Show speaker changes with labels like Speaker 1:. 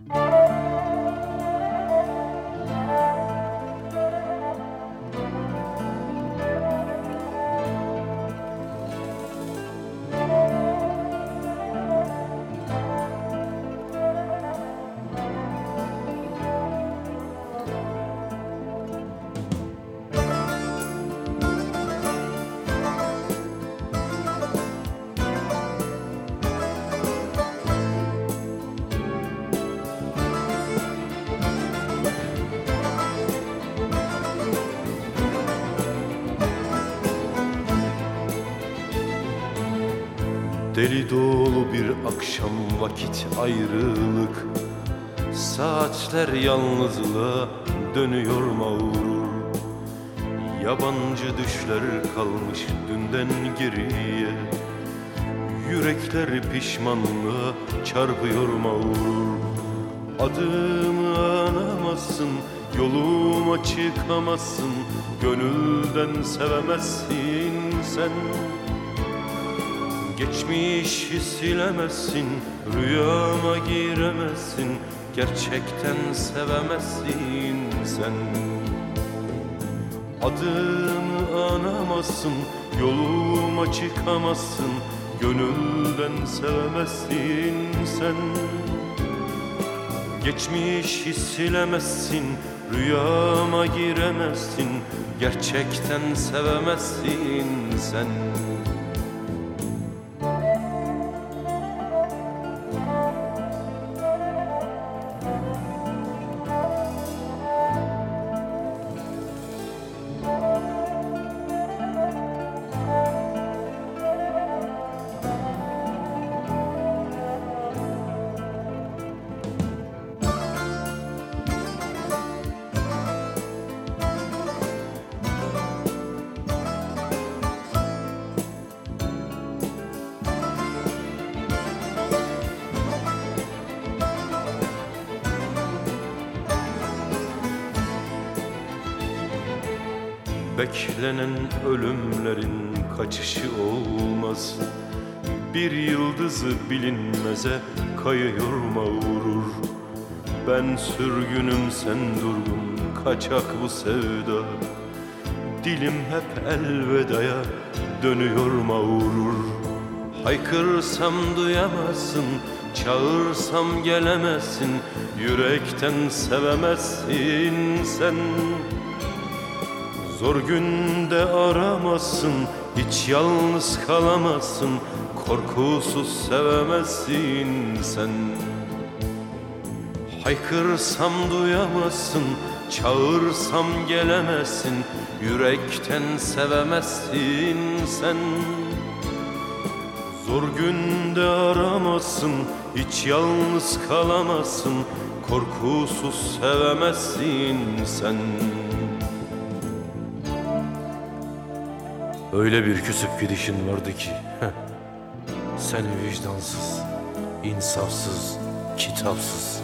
Speaker 1: Bye. Deli dolu bir akşam vakit ayrılık. Saatler yalnızlığa dönüyor mağrur. Yabancı düşler kalmış dünden geriye. Yürekler pişmanlığa çarpıyor mağrur. Adımı anamazsın, yoluma çıkamazsın. Gönülden sevemezsin sen Geçmişi silemezsin, rüyama giremezsin Gerçekten sevemezsin sen. Adımı anamazsın, yoluma çıkamazsın Gönülden sevemezsin sen. Geçmişi silemezsin, rüyama giremezsin Gerçekten sevemezsin sen Beklenen ölümlerin kaçışı olmaz. Bir yıldızı bilinmeze kayıyor mağrur Ben sürgünüm sen durgun kaçak bu sevda. Dilim hep elvedaya dönüyor mağrur Haykırsam duyamazsın Çağırsam gelemezsin. Yürekten sevemezsin sen Zor günde aramazsın Hiç yalnız kalamazsın. Korkusuz sevemezsin sen. Haykırsam duyamazsın Çağırsam gelemezsin. Yürekten sevemezsin sen. Zor günde aramazsın Hiç yalnız kalamazsın. Korkusuz sevemezsin sen Öyle bir küsüp gidişin vardı ki. Sen vicdansız, insafsız, kitapsız